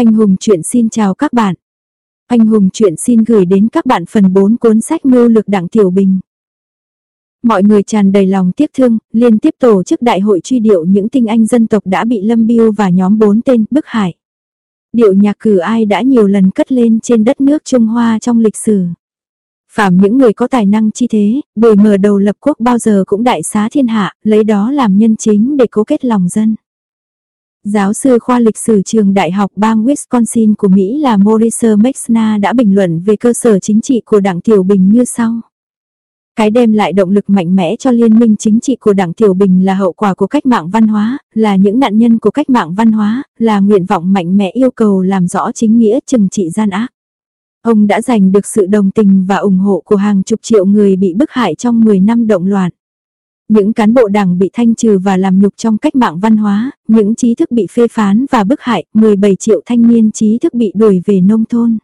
Anh Hùng chuyện xin chào các bạn. Anh Hùng chuyện xin gửi đến các bạn phần 4 cuốn sách mưu lực đặng tiểu bình. Mọi người tràn đầy lòng tiếc thương, liên tiếp tổ chức đại hội truy điệu những tinh anh dân tộc đã bị Lâm Biêu và nhóm bốn tên bức hại. Điệu nhạc cử ai đã nhiều lần cất lên trên đất nước Trung Hoa trong lịch sử. Phạm những người có tài năng chi thế, bồi mở đầu lập quốc bao giờ cũng đại xá thiên hạ, lấy đó làm nhân chính để cố kết lòng dân. Giáo sư khoa lịch sử trường Đại học bang Wisconsin của Mỹ là Maurice Mexna đã bình luận về cơ sở chính trị của Đảng Tiểu Bình như sau. Cái đem lại động lực mạnh mẽ cho liên minh chính trị của Đảng Tiểu Bình là hậu quả của cách mạng văn hóa, là những nạn nhân của cách mạng văn hóa, là nguyện vọng mạnh mẽ yêu cầu làm rõ chính nghĩa trừng trị gian ác. Ông đã giành được sự đồng tình và ủng hộ của hàng chục triệu người bị bức hại trong 10 năm động loạn. Những cán bộ đảng bị thanh trừ và làm nhục trong cách mạng văn hóa, những trí thức bị phê phán và bức hại, 17 triệu thanh niên trí thức bị đuổi về nông thôn.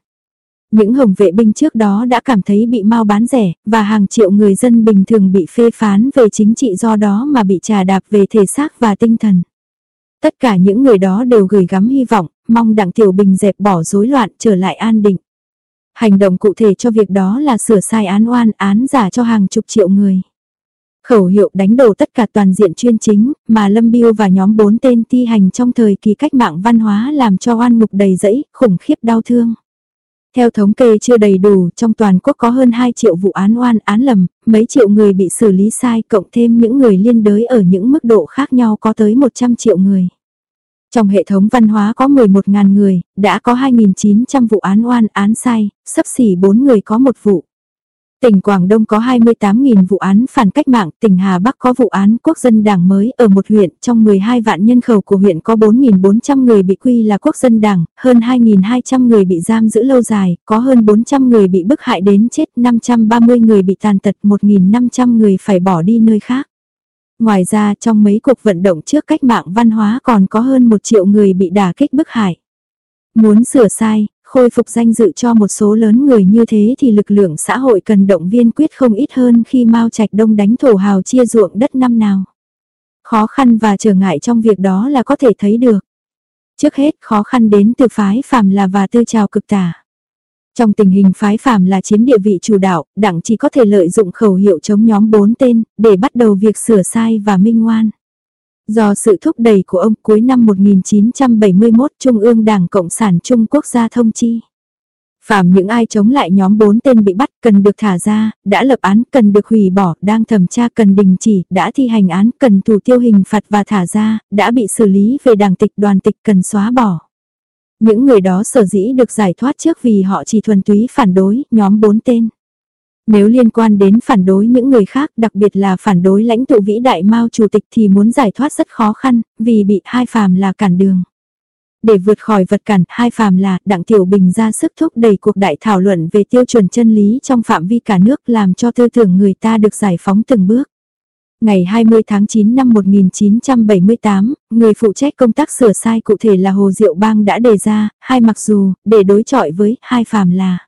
Những hồng vệ binh trước đó đã cảm thấy bị mau bán rẻ, và hàng triệu người dân bình thường bị phê phán về chính trị do đó mà bị trà đạp về thể xác và tinh thần. Tất cả những người đó đều gửi gắm hy vọng, mong Đặng Tiểu Bình dẹp bỏ rối loạn trở lại an định. Hành động cụ thể cho việc đó là sửa sai án oan án giả cho hàng chục triệu người. Khẩu hiệu đánh đổ tất cả toàn diện chuyên chính mà Lâm Biêu và nhóm bốn tên thi hành trong thời kỳ cách mạng văn hóa làm cho oan mục đầy rẫy, khủng khiếp đau thương. Theo thống kê chưa đầy đủ, trong toàn quốc có hơn 2 triệu vụ án oan án lầm, mấy triệu người bị xử lý sai cộng thêm những người liên đới ở những mức độ khác nhau có tới 100 triệu người. Trong hệ thống văn hóa có 11.000 người, đã có 2.900 vụ án oan án sai, sấp xỉ 4 người có một vụ. Tỉnh Quảng Đông có 28.000 vụ án phản cách mạng, tỉnh Hà Bắc có vụ án quốc dân đảng mới ở một huyện, trong 12 vạn nhân khẩu của huyện có 4.400 người bị quy là quốc dân đảng, hơn 2.200 người bị giam giữ lâu dài, có hơn 400 người bị bức hại đến chết, 530 người bị tàn tật, 1.500 người phải bỏ đi nơi khác. Ngoài ra trong mấy cuộc vận động trước cách mạng văn hóa còn có hơn 1 triệu người bị đả kích bức hại. Muốn sửa sai, khôi phục danh dự cho một số lớn người như thế thì lực lượng xã hội cần động viên quyết không ít hơn khi Mao Trạch Đông đánh thổ hào chia ruộng đất năm nào. Khó khăn và trở ngại trong việc đó là có thể thấy được. Trước hết khó khăn đến từ phái phàm là và tư trào cực tả. Trong tình hình phái phàm là chiếm địa vị chủ đạo, đảng chỉ có thể lợi dụng khẩu hiệu chống nhóm bốn tên, để bắt đầu việc sửa sai và minh ngoan. Do sự thúc đẩy của ông cuối năm 1971 Trung ương Đảng Cộng sản Trung Quốc ra thông chi. Phạm những ai chống lại nhóm bốn tên bị bắt cần được thả ra, đã lập án cần được hủy bỏ, đang thẩm tra cần đình chỉ, đã thi hành án cần thủ tiêu hình phạt và thả ra, đã bị xử lý về đảng tịch đoàn tịch cần xóa bỏ. Những người đó sở dĩ được giải thoát trước vì họ chỉ thuần túy phản đối nhóm bốn tên. Nếu liên quan đến phản đối những người khác, đặc biệt là phản đối lãnh tụ vĩ đại Mao Chủ tịch thì muốn giải thoát rất khó khăn, vì bị hai phàm là cản đường. Để vượt khỏi vật cản, hai phàm là Đặng Tiểu Bình ra sức thúc đẩy cuộc đại thảo luận về tiêu chuẩn chân lý trong phạm vi cả nước làm cho tư tưởng người ta được giải phóng từng bước. Ngày 20 tháng 9 năm 1978, người phụ trách công tác sửa sai cụ thể là Hồ Diệu Bang đã đề ra, hai mặc dù, để đối chọi với hai phàm là.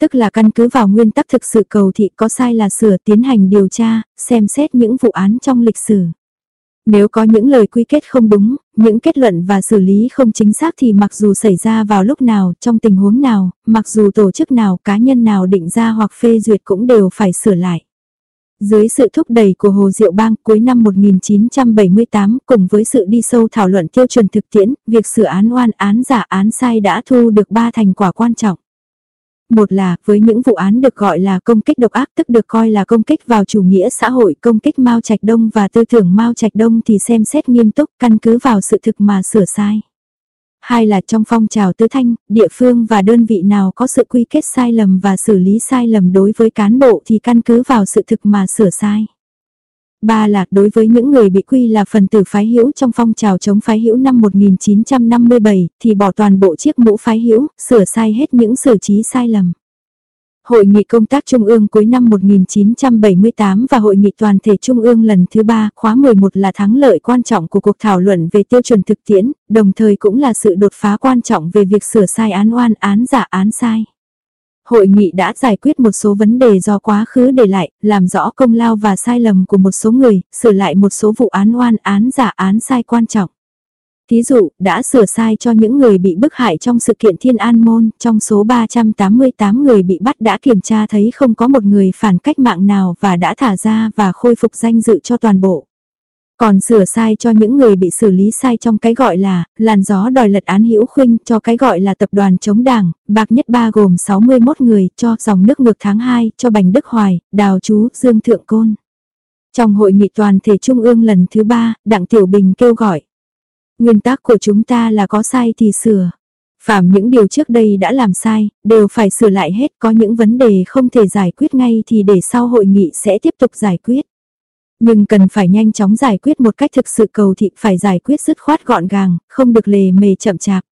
Tức là căn cứ vào nguyên tắc thực sự cầu thị có sai là sửa tiến hành điều tra, xem xét những vụ án trong lịch sử. Nếu có những lời quy kết không đúng, những kết luận và xử lý không chính xác thì mặc dù xảy ra vào lúc nào, trong tình huống nào, mặc dù tổ chức nào, cá nhân nào định ra hoặc phê duyệt cũng đều phải sửa lại. Dưới sự thúc đẩy của Hồ Diệu Bang cuối năm 1978 cùng với sự đi sâu thảo luận tiêu chuẩn thực tiễn, việc sửa án oan án giả án sai đã thu được ba thành quả quan trọng. Một là, với những vụ án được gọi là công kích độc ác tức được coi là công kích vào chủ nghĩa xã hội, công kích Mao Trạch Đông và tư tưởng Mao Trạch Đông thì xem xét nghiêm túc, căn cứ vào sự thực mà sửa sai. Hai là trong phong trào tứ thanh, địa phương và đơn vị nào có sự quy kết sai lầm và xử lý sai lầm đối với cán bộ thì căn cứ vào sự thực mà sửa sai. Ba là đối với những người bị quy là phần tử phái hữu trong phong trào chống phái hữu năm 1957 thì bỏ toàn bộ chiếc mũ phái hữu, sửa sai hết những xử trí sai lầm. Hội nghị công tác Trung ương cuối năm 1978 và Hội nghị toàn thể Trung ương lần thứ ba khóa 11 là thắng lợi quan trọng của cuộc thảo luận về tiêu chuẩn thực tiễn, đồng thời cũng là sự đột phá quan trọng về việc sửa sai án oan án giả án sai. Hội nghị đã giải quyết một số vấn đề do quá khứ để lại, làm rõ công lao và sai lầm của một số người, sửa lại một số vụ án oan án giả án sai quan trọng. Thí dụ, đã sửa sai cho những người bị bức hại trong sự kiện Thiên An Môn, trong số 388 người bị bắt đã kiểm tra thấy không có một người phản cách mạng nào và đã thả ra và khôi phục danh dự cho toàn bộ. Còn sửa sai cho những người bị xử lý sai trong cái gọi là làn gió đòi lật án hữu khuynh cho cái gọi là tập đoàn chống đảng, bạc nhất ba gồm 61 người cho dòng nước ngược tháng 2 cho Bành Đức Hoài, Đào Chú, Dương Thượng Côn. Trong hội nghị toàn thể trung ương lần thứ ba, Đặng Tiểu Bình kêu gọi. Nguyên tắc của chúng ta là có sai thì sửa. Phạm những điều trước đây đã làm sai, đều phải sửa lại hết. Có những vấn đề không thể giải quyết ngay thì để sau hội nghị sẽ tiếp tục giải quyết. Nhưng cần phải nhanh chóng giải quyết một cách thực sự cầu thị phải giải quyết dứt khoát gọn gàng, không được lề mề chậm chạp.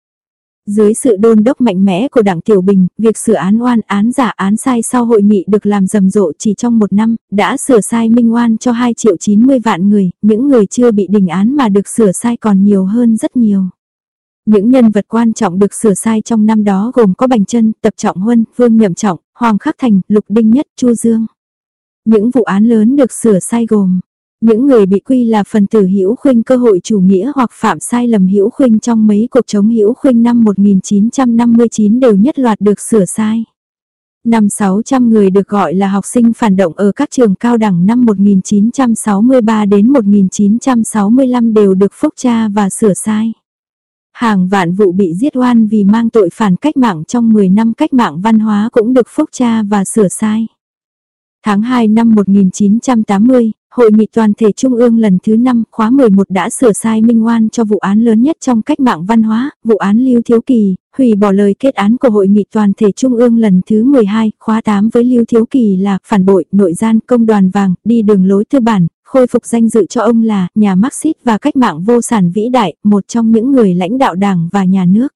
Dưới sự đôn đốc mạnh mẽ của Đảng Tiểu Bình, việc sửa án oan án giả án sai sau hội nghị được làm rầm rộ chỉ trong một năm, đã sửa sai minh oan cho 2 triệu 90 vạn người, những người chưa bị đình án mà được sửa sai còn nhiều hơn rất nhiều. Những nhân vật quan trọng được sửa sai trong năm đó gồm có Bành Trân, Tập Trọng Huân, Vương Nhậm Trọng, Hoàng Khắc Thành, Lục Đinh Nhất, Chu Dương. Những vụ án lớn được sửa sai gồm, những người bị quy là phần tử hữu khuynh cơ hội chủ nghĩa hoặc phạm sai lầm hữu khuynh trong mấy cuộc chống hữu khuynh năm 1959 đều nhất loạt được sửa sai. Năm 600 người được gọi là học sinh phản động ở các trường cao đẳng năm 1963 đến 1965 đều được phúc tra và sửa sai. Hàng vạn vụ bị giết oan vì mang tội phản cách mạng trong 10 năm cách mạng văn hóa cũng được phúc tra và sửa sai. Tháng 2 năm 1980, Hội nghị toàn thể Trung ương lần thứ 5 khóa 11 đã sửa sai minh oan cho vụ án lớn nhất trong cách mạng văn hóa, vụ án Lưu Thiếu Kỳ, hủy bỏ lời kết án của Hội nghị toàn thể Trung ương lần thứ 12 khóa 8 với Lưu Thiếu Kỳ là phản bội, nội gian, công đoàn vàng, đi đường lối tư bản, khôi phục danh dự cho ông là nhà Marxist và cách mạng vô sản vĩ đại, một trong những người lãnh đạo đảng và nhà nước.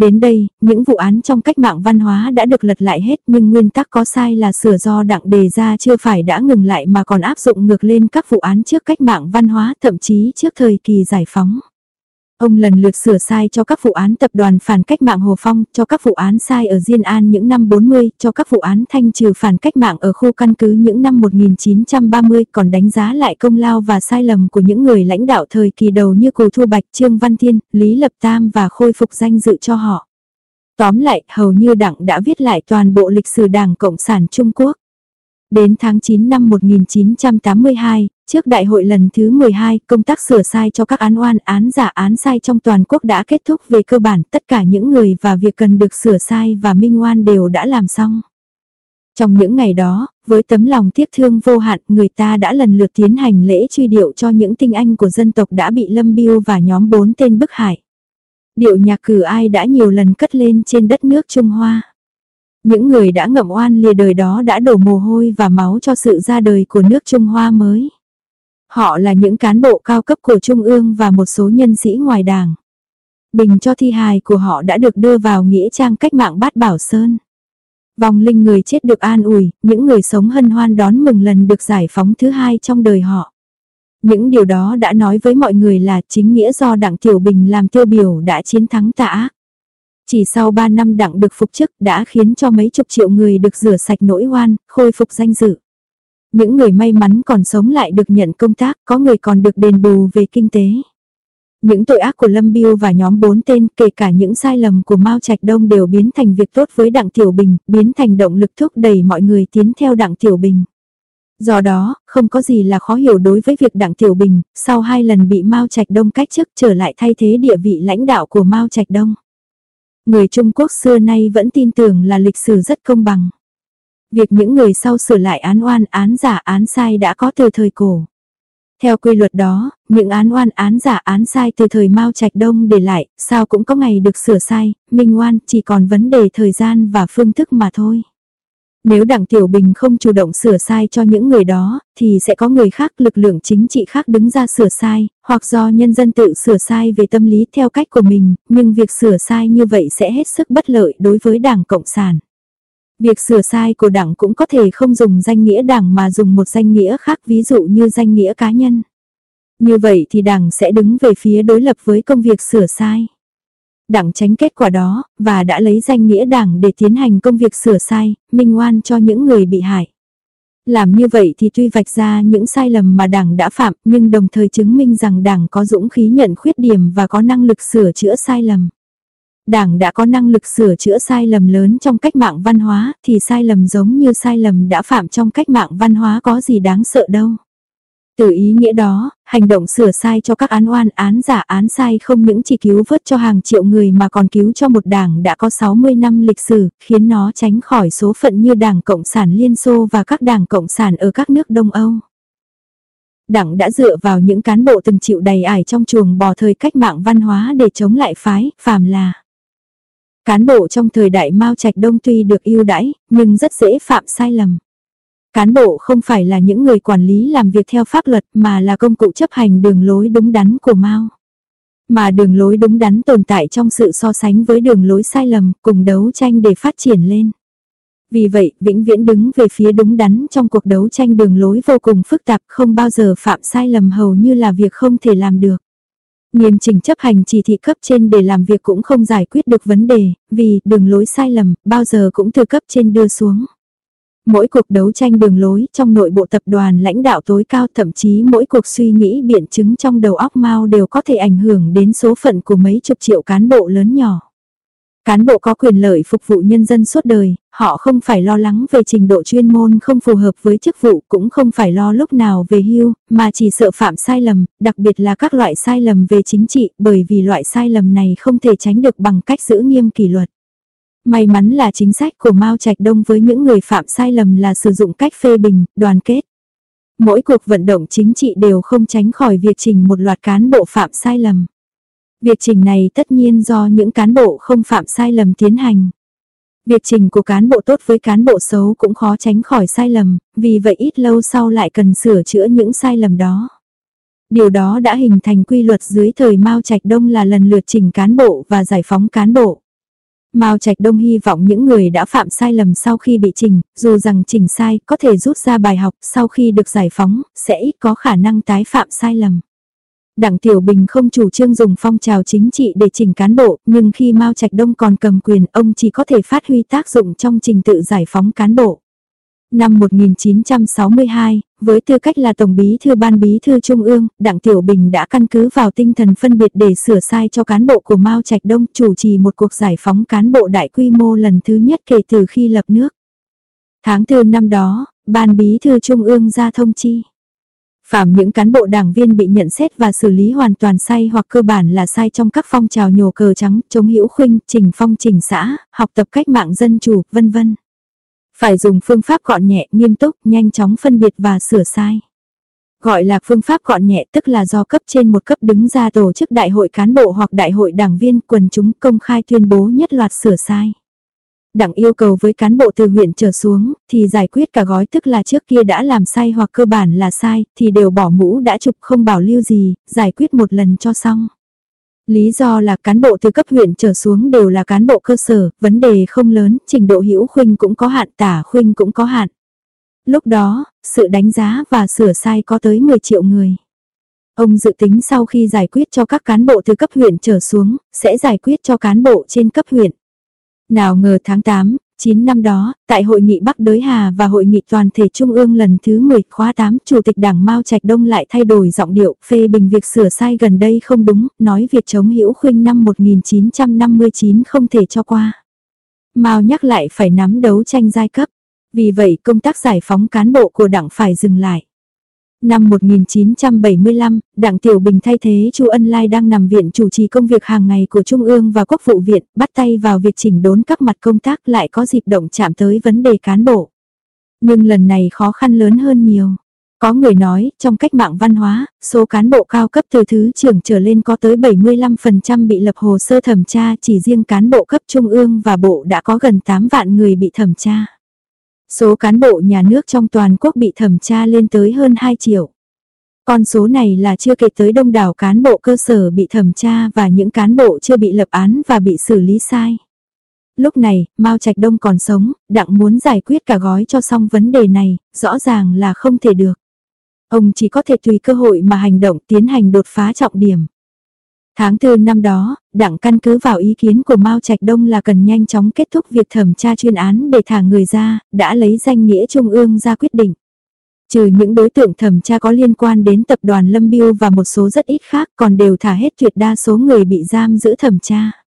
Đến đây, những vụ án trong cách mạng văn hóa đã được lật lại hết nhưng nguyên tắc có sai là sửa do đặng đề ra chưa phải đã ngừng lại mà còn áp dụng ngược lên các vụ án trước cách mạng văn hóa thậm chí trước thời kỳ giải phóng. Ông lần lượt sửa sai cho các vụ án tập đoàn phản cách mạng Hồ Phong, cho các vụ án sai ở Diên An những năm 40, cho các vụ án thanh trừ phản cách mạng ở khu căn cứ những năm 1930, còn đánh giá lại công lao và sai lầm của những người lãnh đạo thời kỳ đầu như Cù Thu Bạch, Trương Văn Thiên, Lý Lập Tam và khôi phục danh dự cho họ. Tóm lại, hầu như Đảng đã viết lại toàn bộ lịch sử Đảng Cộng sản Trung Quốc. Đến tháng 9 năm 1982, trước đại hội lần thứ 12, công tác sửa sai cho các án oan án giả án sai trong toàn quốc đã kết thúc về cơ bản tất cả những người và việc cần được sửa sai và minh oan đều đã làm xong. Trong những ngày đó, với tấm lòng tiếc thương vô hạn, người ta đã lần lượt tiến hành lễ truy điệu cho những tinh anh của dân tộc đã bị Lâm Biêu và nhóm bốn tên bức hại. Điệu nhạc cử ai đã nhiều lần cất lên trên đất nước Trung Hoa. Những người đã ngậm oan lìa đời đó đã đổ mồ hôi và máu cho sự ra đời của nước Trung Hoa mới. Họ là những cán bộ cao cấp của Trung ương và một số nhân sĩ ngoài đảng. Bình cho thi hài của họ đã được đưa vào nghĩa trang cách mạng bát bảo sơn. Vòng linh người chết được an ủi, những người sống hân hoan đón mừng lần được giải phóng thứ hai trong đời họ. Những điều đó đã nói với mọi người là chính nghĩa do Đảng Tiểu Bình làm tiêu biểu đã chiến thắng tả ác. Chỉ sau 3 năm đặng được phục chức đã khiến cho mấy chục triệu người được rửa sạch nỗi oan, khôi phục danh dự. Những người may mắn còn sống lại được nhận công tác, có người còn được đền bù về kinh tế. Những tội ác của Lâm Biêu và nhóm bốn tên, kể cả những sai lầm của Mao Trạch Đông đều biến thành việc tốt với Đặng Tiểu Bình, biến thành động lực thúc đẩy mọi người tiến theo Đặng Tiểu Bình. Do đó, không có gì là khó hiểu đối với việc Đặng Tiểu Bình, sau hai lần bị Mao Trạch Đông cách chức trở lại thay thế địa vị lãnh đạo của Mao Trạch Đông. Người Trung Quốc xưa nay vẫn tin tưởng là lịch sử rất công bằng. Việc những người sau sửa lại án oan án giả án sai đã có từ thời cổ. Theo quy luật đó, những án oan án giả án sai từ thời Mao Trạch Đông để lại, sao cũng có ngày được sửa sai, minh oan chỉ còn vấn đề thời gian và phương thức mà thôi. Nếu Đảng Tiểu Bình không chủ động sửa sai cho những người đó, thì sẽ có người khác lực lượng chính trị khác đứng ra sửa sai, hoặc do nhân dân tự sửa sai về tâm lý theo cách của mình, nhưng việc sửa sai như vậy sẽ hết sức bất lợi đối với Đảng Cộng sản. Việc sửa sai của đảng cũng có thể không dùng danh nghĩa đảng mà dùng một danh nghĩa khác ví dụ như danh nghĩa cá nhân. Như vậy thì đảng sẽ đứng về phía đối lập với công việc sửa sai đảng tránh kết quả đó, và đã lấy danh nghĩa đảng để tiến hành công việc sửa sai, minh oan cho những người bị hại. Làm như vậy thì tuy vạch ra những sai lầm mà đảng đã phạm nhưng đồng thời chứng minh rằng đảng có dũng khí nhận khuyết điểm và có năng lực sửa chữa sai lầm. Đảng đã có năng lực sửa chữa sai lầm lớn trong cách mạng văn hóa thì sai lầm giống như sai lầm đã phạm trong cách mạng văn hóa có gì đáng sợ đâu. Từ ý nghĩa đó, hành động sửa sai cho các án oan án giả án sai không những chỉ cứu vớt cho hàng triệu người mà còn cứu cho một đảng đã có 60 năm lịch sử, khiến nó tránh khỏi số phận như Đảng Cộng sản Liên Xô và các đảng Cộng sản ở các nước Đông Âu. Đảng đã dựa vào những cán bộ từng chịu đầy ải trong chuồng bò thời cách mạng văn hóa để chống lại phái, phàm là. Cán bộ trong thời đại Mao Trạch Đông tuy được ưu đãi, nhưng rất dễ phạm sai lầm. Cán bộ không phải là những người quản lý làm việc theo pháp luật mà là công cụ chấp hành đường lối đúng đắn của Mao. Mà đường lối đúng đắn tồn tại trong sự so sánh với đường lối sai lầm cùng đấu tranh để phát triển lên. Vì vậy, vĩnh viễn đứng về phía đúng đắn trong cuộc đấu tranh đường lối vô cùng phức tạp không bao giờ phạm sai lầm hầu như là việc không thể làm được. Nghiêm trình chấp hành chỉ thị cấp trên để làm việc cũng không giải quyết được vấn đề, vì đường lối sai lầm bao giờ cũng từ cấp trên đưa xuống. Mỗi cuộc đấu tranh đường lối trong nội bộ tập đoàn lãnh đạo tối cao thậm chí mỗi cuộc suy nghĩ biện chứng trong đầu óc Mao đều có thể ảnh hưởng đến số phận của mấy chục triệu cán bộ lớn nhỏ. Cán bộ có quyền lợi phục vụ nhân dân suốt đời, họ không phải lo lắng về trình độ chuyên môn không phù hợp với chức vụ cũng không phải lo lúc nào về hưu, mà chỉ sợ phạm sai lầm, đặc biệt là các loại sai lầm về chính trị bởi vì loại sai lầm này không thể tránh được bằng cách giữ nghiêm kỷ luật. May mắn là chính sách của Mao Trạch Đông với những người phạm sai lầm là sử dụng cách phê bình, đoàn kết. Mỗi cuộc vận động chính trị đều không tránh khỏi việc trình một loạt cán bộ phạm sai lầm. Việc trình này tất nhiên do những cán bộ không phạm sai lầm tiến hành. Việc trình của cán bộ tốt với cán bộ xấu cũng khó tránh khỏi sai lầm, vì vậy ít lâu sau lại cần sửa chữa những sai lầm đó. Điều đó đã hình thành quy luật dưới thời Mao Trạch Đông là lần lượt trình cán bộ và giải phóng cán bộ. Mao Trạch Đông hy vọng những người đã phạm sai lầm sau khi bị trình, dù rằng trình sai có thể rút ra bài học sau khi được giải phóng, sẽ ít có khả năng tái phạm sai lầm. Đảng Tiểu Bình không chủ trương dùng phong trào chính trị để chỉnh cán bộ, nhưng khi Mao Trạch Đông còn cầm quyền, ông chỉ có thể phát huy tác dụng trong trình tự giải phóng cán bộ. Năm 1962, với tư cách là Tổng Bí thư Ban Bí thư Trung ương, Đảng Tiểu Bình đã căn cứ vào tinh thần phân biệt để sửa sai cho cán bộ của Mao Trạch Đông chủ trì một cuộc giải phóng cán bộ đại quy mô lần thứ nhất kể từ khi lập nước. Tháng 4 năm đó, Ban Bí thư Trung ương ra thông chi. Phạm những cán bộ đảng viên bị nhận xét và xử lý hoàn toàn sai hoặc cơ bản là sai trong các phong trào nhổ cờ trắng, chống hữu khuynh, trình phong trình xã, học tập cách mạng dân chủ, vân vân. Phải dùng phương pháp gọn nhẹ, nghiêm túc, nhanh chóng phân biệt và sửa sai. Gọi là phương pháp gọn nhẹ tức là do cấp trên một cấp đứng ra tổ chức đại hội cán bộ hoặc đại hội đảng viên quần chúng công khai tuyên bố nhất loạt sửa sai đặng yêu cầu với cán bộ từ huyện trở xuống, thì giải quyết cả gói tức là trước kia đã làm sai hoặc cơ bản là sai, thì đều bỏ mũ đã chụp không bảo lưu gì, giải quyết một lần cho xong. Lý do là cán bộ từ cấp huyện trở xuống đều là cán bộ cơ sở, vấn đề không lớn, trình độ hữu khuynh cũng có hạn, tả khuynh cũng có hạn. Lúc đó, sự đánh giá và sửa sai có tới 10 triệu người. Ông dự tính sau khi giải quyết cho các cán bộ từ cấp huyện trở xuống, sẽ giải quyết cho cán bộ trên cấp huyện. Nào ngờ tháng 8, 9 năm đó, tại hội nghị Bắc Đới Hà và hội nghị toàn thể Trung ương lần thứ 10 khóa 8, Chủ tịch Đảng Mao Trạch Đông lại thay đổi giọng điệu, phê bình việc sửa sai gần đây không đúng, nói việc chống hữu khuynh năm 1959 không thể cho qua. Mao nhắc lại phải nắm đấu tranh giai cấp, vì vậy công tác giải phóng cán bộ của đảng phải dừng lại. Năm 1975, Đảng Tiểu Bình thay thế Chu Ân Lai đang nằm viện chủ trì công việc hàng ngày của Trung ương và Quốc vụ viện, bắt tay vào việc chỉnh đốn các mặt công tác lại có dịp động chạm tới vấn đề cán bộ. Nhưng lần này khó khăn lớn hơn nhiều. Có người nói, trong cách mạng văn hóa, số cán bộ cao cấp từ thứ trưởng trở lên có tới 75% bị lập hồ sơ thẩm tra, chỉ riêng cán bộ cấp trung ương và bộ đã có gần 8 vạn người bị thẩm tra. Số cán bộ nhà nước trong toàn quốc bị thẩm tra lên tới hơn 2 triệu. Con số này là chưa kể tới đông đảo cán bộ cơ sở bị thẩm tra và những cán bộ chưa bị lập án và bị xử lý sai. Lúc này, Mao Trạch Đông còn sống, đặng muốn giải quyết cả gói cho xong vấn đề này, rõ ràng là không thể được. Ông chỉ có thể tùy cơ hội mà hành động tiến hành đột phá trọng điểm. Tháng 4 năm đó, đảng căn cứ vào ý kiến của Mao Trạch Đông là cần nhanh chóng kết thúc việc thẩm tra chuyên án để thả người ra, đã lấy danh nghĩa Trung ương ra quyết định. Trừ những đối tượng thẩm tra có liên quan đến tập đoàn Lâm Biêu và một số rất ít khác còn đều thả hết tuyệt đa số người bị giam giữ thẩm tra.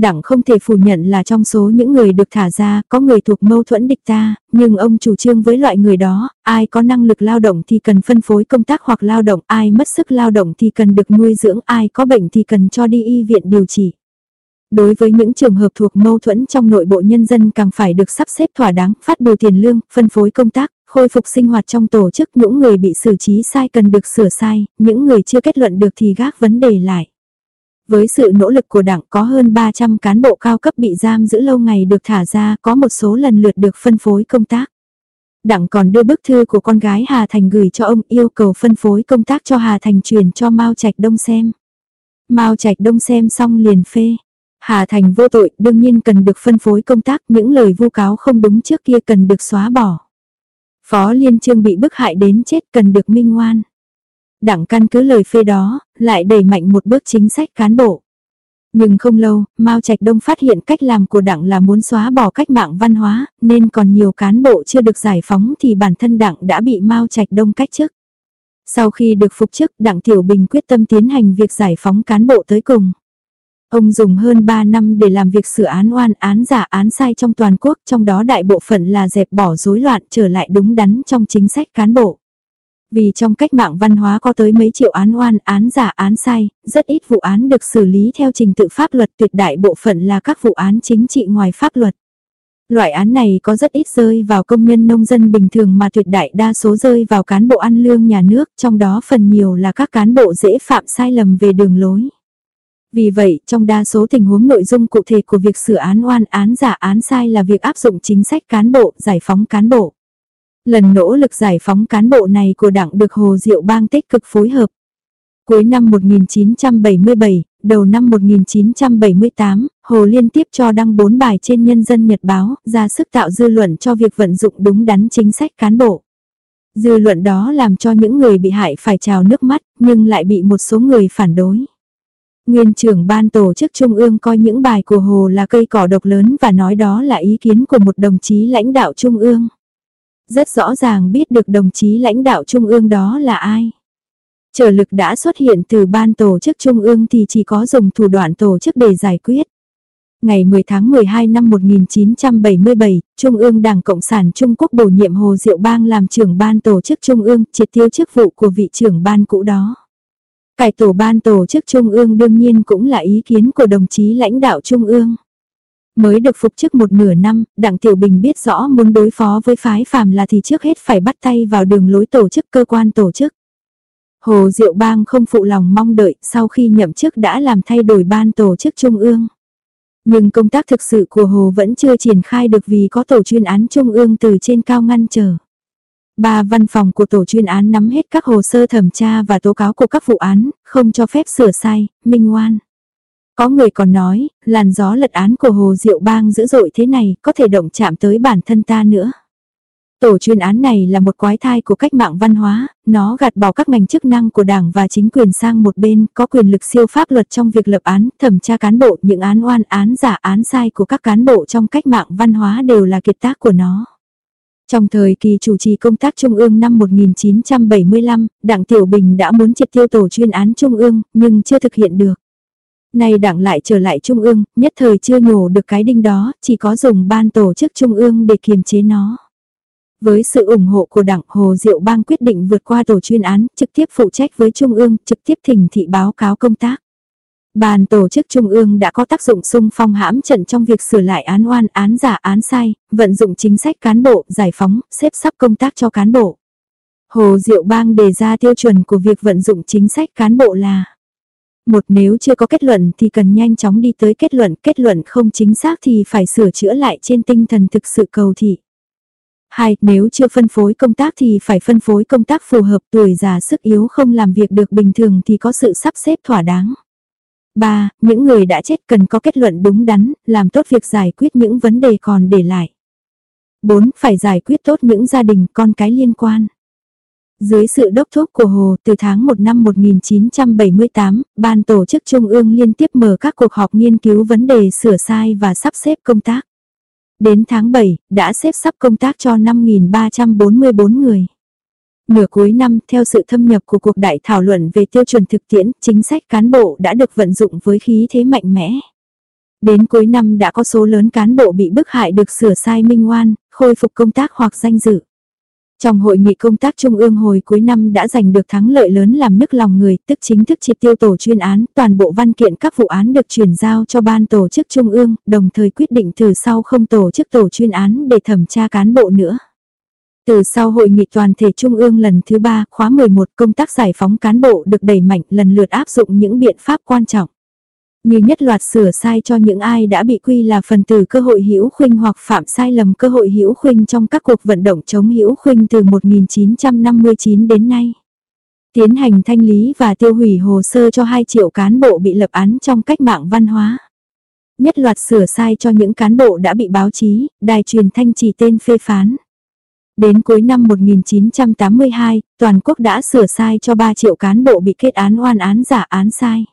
Đảng không thể phủ nhận là trong số những người được thả ra có người thuộc mâu thuẫn địch ta, nhưng ông chủ trương với loại người đó, ai có năng lực lao động thì cần phân phối công tác hoặc lao động, ai mất sức lao động thì cần được nuôi dưỡng, ai có bệnh thì cần cho đi y viện điều trị. Đối với những trường hợp thuộc mâu thuẫn trong nội bộ nhân dân càng phải được sắp xếp thỏa đáng, phát bù tiền lương, phân phối công tác, khôi phục sinh hoạt trong tổ chức những người bị xử trí sai cần được sửa sai, những người chưa kết luận được thì gác vấn đề lại. Với sự nỗ lực của đảng, có hơn 300 cán bộ cao cấp bị giam giữ lâu ngày được thả ra, có một số lần lượt được phân phối công tác. Đặng còn đưa bức thư của con gái Hà Thành gửi cho ông, yêu cầu phân phối công tác cho Hà Thành truyền cho Mao Trạch Đông xem. Mao Trạch Đông xem xong liền phê. Hà Thành vô tội, đương nhiên cần được phân phối công tác, những lời vu cáo không đúng trước kia cần được xóa bỏ. Phó Liên Trương bị bức hại đến chết, cần được minh ngoan. Đặng căn cứ lời phê đó, lại đẩy mạnh một bước chính sách cán bộ. Nhưng không lâu, Mao Trạch Đông phát hiện cách làm của đảng là muốn xóa bỏ cách mạng văn hóa, nên còn nhiều cán bộ chưa được giải phóng thì bản thân đảng đã bị Mao Trạch Đông cách chức. Sau khi được phục chức, đảng Tiểu Bình quyết tâm tiến hành việc giải phóng cán bộ tới cùng. Ông dùng hơn 3 năm để làm việc sửa án oan án giả án sai trong toàn quốc, trong đó đại bộ phận là dẹp bỏ rối loạn trở lại đúng đắn trong chính sách cán bộ. Vì trong cách mạng văn hóa có tới mấy triệu án oan, án giả, án sai, rất ít vụ án được xử lý theo trình tự pháp luật tuyệt đại bộ phận là các vụ án chính trị ngoài pháp luật. Loại án này có rất ít rơi vào công nhân nông dân bình thường mà tuyệt đại đa số rơi vào cán bộ ăn lương nhà nước, trong đó phần nhiều là các cán bộ dễ phạm sai lầm về đường lối. Vì vậy, trong đa số tình huống nội dung cụ thể của việc sửa án oan án giả án sai là việc áp dụng chính sách cán bộ, giải phóng cán bộ. Lần nỗ lực giải phóng cán bộ này của đảng được Hồ Diệu Bang tích cực phối hợp. Cuối năm 1977, đầu năm 1978, Hồ liên tiếp cho đăng 4 bài trên Nhân dân Nhật Báo, ra sức tạo dư luận cho việc vận dụng đúng đắn chính sách cán bộ. Dư luận đó làm cho những người bị hại phải trào nước mắt, nhưng lại bị một số người phản đối. Nguyên trưởng ban tổ chức Trung ương coi những bài của Hồ là cây cỏ độc lớn và nói đó là ý kiến của một đồng chí lãnh đạo Trung ương. Rất rõ ràng biết được đồng chí lãnh đạo Trung ương đó là ai. Trở lực đã xuất hiện từ ban tổ chức Trung ương thì chỉ có dùng thủ đoạn tổ chức để giải quyết. Ngày 10 tháng 12 năm 1977, Trung ương Đảng Cộng sản Trung Quốc bổ nhiệm Hồ Diệu Bang làm trưởng ban tổ chức Trung ương, triệt tiêu chức vụ của vị trưởng ban cũ đó. Cải tổ ban tổ chức Trung ương đương nhiên cũng là ý kiến của đồng chí lãnh đạo Trung ương. Mới được phục chức một nửa năm, Đặng Tiểu Bình biết rõ muốn đối phó với phái phàm là thì trước hết phải bắt tay vào đường lối tổ chức cơ quan tổ chức. Hồ Diệu Bang không phụ lòng mong đợi sau khi nhậm chức đã làm thay đổi ban tổ chức Trung ương. Nhưng công tác thực sự của Hồ vẫn chưa triển khai được vì có tổ chuyên án Trung ương từ trên cao ngăn trở. Ba văn phòng của tổ chuyên án nắm hết các hồ sơ thẩm tra và tố cáo của các vụ án, không cho phép sửa sai, minh oan. Có người còn nói, làn gió lật án của Hồ Diệu Bang dữ dội thế này có thể động chạm tới bản thân ta nữa. Tổ chuyên án này là một quái thai của cách mạng văn hóa, nó gạt bỏ các ngành chức năng của đảng và chính quyền sang một bên, có quyền lực siêu pháp luật trong việc lập án, thẩm tra cán bộ, những án oan án giả án sai của các cán bộ trong cách mạng văn hóa đều là kiệt tác của nó. Trong thời kỳ chủ trì công tác Trung ương năm 1975, Đảng Tiểu Bình đã muốn triệt tiêu tổ chuyên án Trung ương, nhưng chưa thực hiện được. Nay đảng lại trở lại Trung ương, nhất thời chưa nhổ được cái đinh đó, chỉ có dùng ban tổ chức Trung ương để kiềm chế nó. Với sự ủng hộ của đảng Hồ Diệu Bang quyết định vượt qua tổ chuyên án, trực tiếp phụ trách với Trung ương, trực tiếp thỉnh thị báo cáo công tác. Ban tổ chức Trung ương đã có tác dụng sung phong hãm trận trong việc sửa lại án oan án giả án sai, vận dụng chính sách cán bộ, giải phóng, xếp sắp công tác cho cán bộ. Hồ Diệu Bang đề ra tiêu chuẩn của việc vận dụng chính sách cán bộ là một nếu chưa có kết luận thì cần nhanh chóng đi tới kết luận, kết luận không chính xác thì phải sửa chữa lại trên tinh thần thực sự cầu thị. Hai, nếu chưa phân phối công tác thì phải phân phối công tác phù hợp tuổi già sức yếu không làm việc được bình thường thì có sự sắp xếp thỏa đáng. ba Những người đã chết cần có kết luận đúng đắn, làm tốt việc giải quyết những vấn đề còn để lại. 4. Phải giải quyết tốt những gia đình con cái liên quan. Dưới sự đốc thúc của Hồ, từ tháng 1 năm 1978, Ban tổ chức Trung ương liên tiếp mở các cuộc họp nghiên cứu vấn đề sửa sai và sắp xếp công tác. Đến tháng 7, đã xếp sắp công tác cho 5.344 người. Nửa cuối năm, theo sự thâm nhập của cuộc đại thảo luận về tiêu chuẩn thực tiễn, chính sách cán bộ đã được vận dụng với khí thế mạnh mẽ. Đến cuối năm đã có số lớn cán bộ bị bức hại được sửa sai minh oan, khôi phục công tác hoặc danh dự. Trong hội nghị công tác trung ương hồi cuối năm đã giành được thắng lợi lớn làm nức lòng người, tức chính thức triệt tiêu tổ chuyên án, toàn bộ văn kiện các vụ án được chuyển giao cho ban tổ chức trung ương, đồng thời quyết định từ sau không tổ chức tổ chuyên án để thẩm tra cán bộ nữa. Từ sau hội nghị toàn thể trung ương lần thứ 3, khóa 11, công tác giải phóng cán bộ được đẩy mạnh lần lượt áp dụng những biện pháp quan trọng như nhất loạt sửa sai cho những ai đã bị quy là phần tử cơ hội hữu khuynh hoặc phạm sai lầm cơ hội hữu khuynh trong các cuộc vận động chống hữu khuynh từ 1959 đến nay. Tiến hành thanh lý và tiêu hủy hồ sơ cho 2 triệu cán bộ bị lập án trong cách mạng văn hóa. Nhất loạt sửa sai cho những cán bộ đã bị báo chí, đài truyền thanh chỉ tên phê phán. Đến cuối năm 1982, toàn quốc đã sửa sai cho 3 triệu cán bộ bị kết án oan án giả án sai.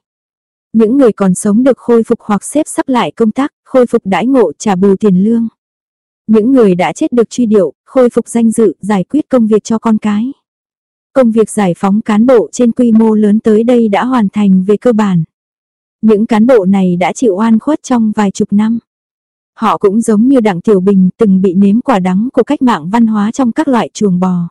Những người còn sống được khôi phục hoặc xếp sắp lại công tác, khôi phục đãi ngộ trả bù tiền lương. Những người đã chết được truy điệu, khôi phục danh dự, giải quyết công việc cho con cái. Công việc giải phóng cán bộ trên quy mô lớn tới đây đã hoàn thành về cơ bản. Những cán bộ này đã chịu oan khuất trong vài chục năm. Họ cũng giống như Đặng Tiểu Bình từng bị nếm quả đắng của cách mạng văn hóa trong các loại chuồng bò.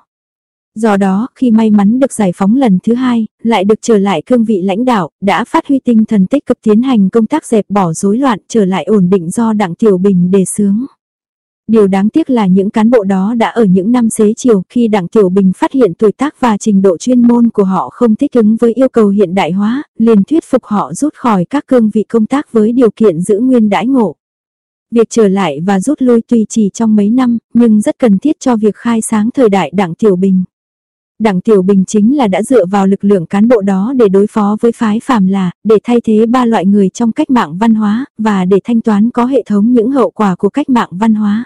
Do đó, khi may mắn được giải phóng lần thứ hai, lại được trở lại cương vị lãnh đạo, đã phát huy tinh thần tích cực tiến hành công tác dẹp bỏ rối loạn trở lại ổn định do Đặng Tiểu Bình đề xướng. Điều đáng tiếc là những cán bộ đó đã ở những năm xế chiều khi Đặng Tiểu Bình phát hiện tuổi tác và trình độ chuyên môn của họ không thích ứng với yêu cầu hiện đại hóa, liền thuyết phục họ rút khỏi các cương vị công tác với điều kiện giữ nguyên đãi ngộ. Việc trở lại và rút lui tuy chỉ trong mấy năm, nhưng rất cần thiết cho việc khai sáng thời đại Đặng Tiểu Bình. Đặng Tiểu Bình chính là đã dựa vào lực lượng cán bộ đó để đối phó với phái phàm là, để thay thế ba loại người trong cách mạng văn hóa, và để thanh toán có hệ thống những hậu quả của cách mạng văn hóa.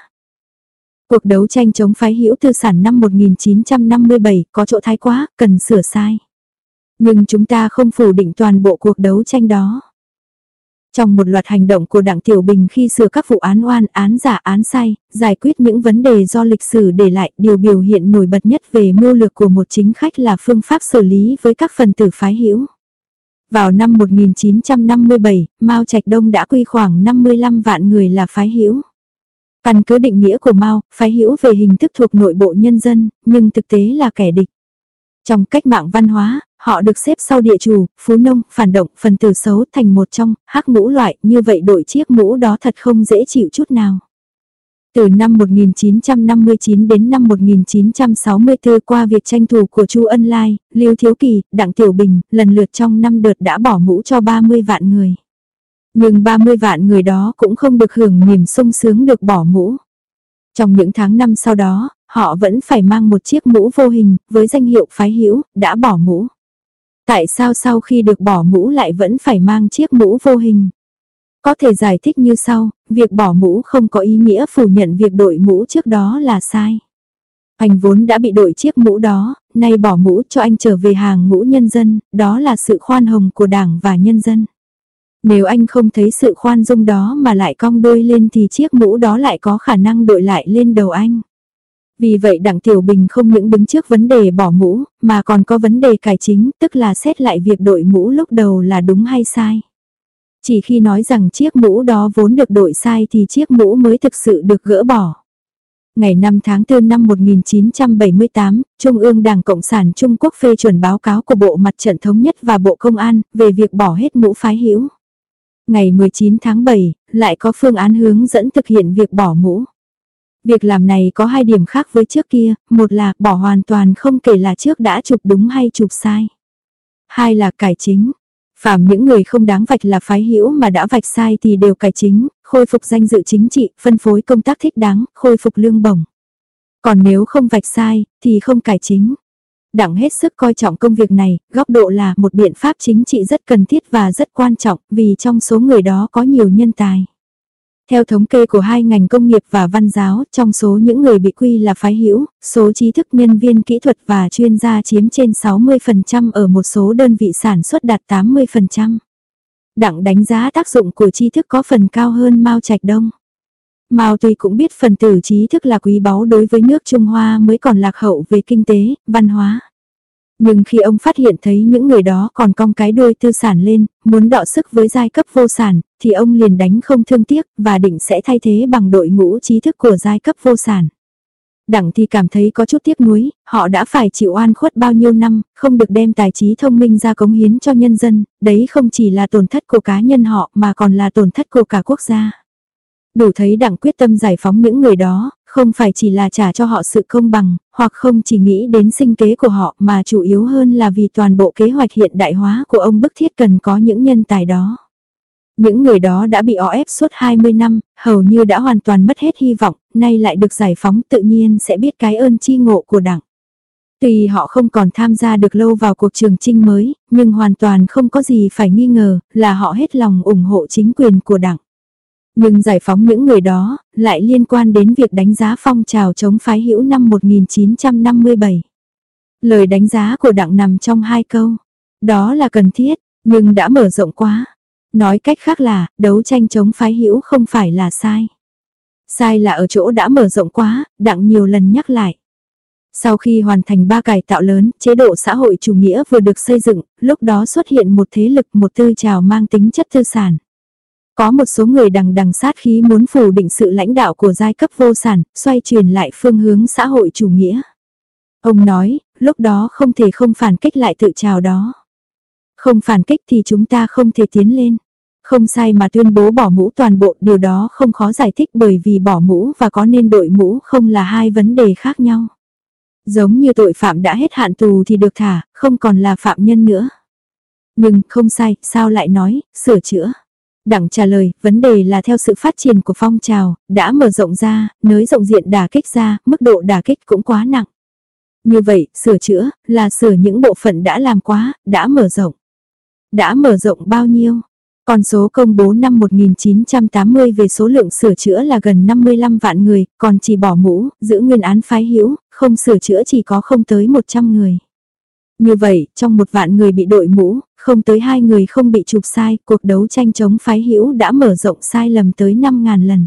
Cuộc đấu tranh chống phái hữu tư sản năm 1957 có chỗ thái quá, cần sửa sai. Nhưng chúng ta không phủ định toàn bộ cuộc đấu tranh đó. Trong một loạt hành động của Đảng Tiểu Bình khi sửa các vụ án oan, án giả, án sai, giải quyết những vấn đề do lịch sử để lại, điều biểu hiện nổi bật nhất về mưu lược của một chính khách là phương pháp xử lý với các phần tử phái hữu. Vào năm 1957, Mao Trạch Đông đã quy khoảng 55 vạn người là phái hữu. Căn cứ định nghĩa của Mao, phái hữu về hình thức thuộc nội bộ nhân dân, nhưng thực tế là kẻ địch. Trong cách mạng văn hóa, họ được xếp sau địa chủ, phú nông, phản động, phần tử xấu thành một trong, hắc mũ loại, như vậy đội chiếc mũ đó thật không dễ chịu chút nào. Từ năm 1959 đến năm 1964 qua việc tranh thủ của Chu Ân Lai, Lưu Thiếu Kỳ, Đặng Tiểu Bình, lần lượt trong năm đợt đã bỏ mũ cho 30 vạn người. Nhưng 30 vạn người đó cũng không được hưởng niềm sung sướng được bỏ mũ. Trong những tháng năm sau đó, họ vẫn phải mang một chiếc mũ vô hình, với danh hiệu phái hữu đã bỏ mũ. Tại sao sau khi được bỏ mũ lại vẫn phải mang chiếc mũ vô hình? Có thể giải thích như sau, việc bỏ mũ không có ý nghĩa phủ nhận việc đội mũ trước đó là sai. Anh vốn đã bị đội chiếc mũ đó, nay bỏ mũ cho anh trở về hàng ngũ nhân dân, đó là sự khoan hồng của đảng và nhân dân. Nếu anh không thấy sự khoan dung đó mà lại cong đôi lên thì chiếc mũ đó lại có khả năng đội lại lên đầu anh. Vì vậy Đặng Tiểu Bình không những đứng trước vấn đề bỏ mũ, mà còn có vấn đề cải chính, tức là xét lại việc đội mũ lúc đầu là đúng hay sai. Chỉ khi nói rằng chiếc mũ đó vốn được đội sai thì chiếc mũ mới thực sự được gỡ bỏ. Ngày 5 tháng 4 năm 1978, Trung ương Đảng Cộng sản Trung Quốc phê chuẩn báo cáo của Bộ Mặt trận Thống nhất và Bộ Công an về việc bỏ hết mũ phái hữu. Ngày 19 tháng 7, lại có phương án hướng dẫn thực hiện việc bỏ mũ. Việc làm này có hai điểm khác với trước kia, một là bỏ hoàn toàn không kể là trước đã chụp đúng hay chụp sai. Hai là cải chính. Phạm những người không đáng vạch là phái hữu mà đã vạch sai thì đều cải chính, khôi phục danh dự chính trị, phân phối công tác thích đáng, khôi phục lương bổng. Còn nếu không vạch sai, thì không cải chính. Đảng hết sức coi trọng công việc này, góc độ là một biện pháp chính trị rất cần thiết và rất quan trọng vì trong số người đó có nhiều nhân tài. Theo thống kê của hai ngành công nghiệp và văn giáo, trong số những người bị quy là phái hữu, số trí thức nhân viên kỹ thuật và chuyên gia chiếm trên 60% ở một số đơn vị sản xuất đạt 80%. Đặng đánh giá tác dụng của tri thức có phần cao hơn Mao Trạch Đông. Mao tuy cũng biết phần tử trí thức là quý báu đối với nước Trung Hoa mới còn lạc hậu về kinh tế, văn hóa. Nhưng khi ông phát hiện thấy những người đó còn cong cái đuôi tư sản lên, muốn đọ sức với giai cấp vô sản, thì ông liền đánh không thương tiếc và định sẽ thay thế bằng đội ngũ trí thức của giai cấp vô sản. Đặng thì cảm thấy có chút tiếc nuối, họ đã phải chịu oan khuất bao nhiêu năm, không được đem tài trí thông minh ra cống hiến cho nhân dân, đấy không chỉ là tổn thất của cá nhân họ mà còn là tổn thất của cả quốc gia. Đủ thấy đặng quyết tâm giải phóng những người đó, không phải chỉ là trả cho họ sự công bằng, hoặc không chỉ nghĩ đến sinh kế của họ mà chủ yếu hơn là vì toàn bộ kế hoạch hiện đại hóa của ông bức thiết cần có những nhân tài đó. Những người đó đã bị o ép suốt 20 năm, hầu như đã hoàn toàn mất hết hy vọng, nay lại được giải phóng tự nhiên sẽ biết cái ơn chi ngộ của đảng. Tuy họ không còn tham gia được lâu vào cuộc trường trinh mới, nhưng hoàn toàn không có gì phải nghi ngờ là họ hết lòng ủng hộ chính quyền của đảng. Nhưng giải phóng những người đó lại liên quan đến việc đánh giá phong trào chống phái hữu năm 1957. Lời đánh giá của đặng nằm trong hai câu. Đó là cần thiết, nhưng đã mở rộng quá. Nói cách khác là, đấu tranh chống phái hữu không phải là sai. Sai là ở chỗ đã mở rộng quá, đặng nhiều lần nhắc lại. Sau khi hoàn thành ba cải tạo lớn, chế độ xã hội chủ nghĩa vừa được xây dựng, lúc đó xuất hiện một thế lực một tư trào mang tính chất tư sản. Có một số người đằng đằng sát khí muốn phủ định sự lãnh đạo của giai cấp vô sản, xoay chuyển lại phương hướng xã hội chủ nghĩa. Ông nói, lúc đó không thể không phản kích lại tự trào đó. Không phản kích thì chúng ta không thể tiến lên. Không sai mà tuyên bố bỏ mũ toàn bộ, điều đó không khó giải thích bởi vì bỏ mũ và có nên đội mũ không là hai vấn đề khác nhau. Giống như tội phạm đã hết hạn tù thì được thả, không còn là phạm nhân nữa. Nhưng không sai, sao lại nói, sửa chữa. Đặng trả lời, vấn đề là theo sự phát triển của phong trào, đã mở rộng ra, nới rộng diện đả kích ra, mức độ đả kích cũng quá nặng. Như vậy, sửa chữa, là sửa những bộ phận đã làm quá, đã mở rộng. Đã mở rộng bao nhiêu? Con số công bố năm 1980 về số lượng sửa chữa là gần 55 vạn người, còn chỉ bỏ mũ, giữ nguyên án phái hữu, không sửa chữa chỉ có không tới 100 người. Như vậy, trong một vạn người bị đội mũ, không tới hai người không bị chụp sai, cuộc đấu tranh chống phái hữu đã mở rộng sai lầm tới 5.000 lần.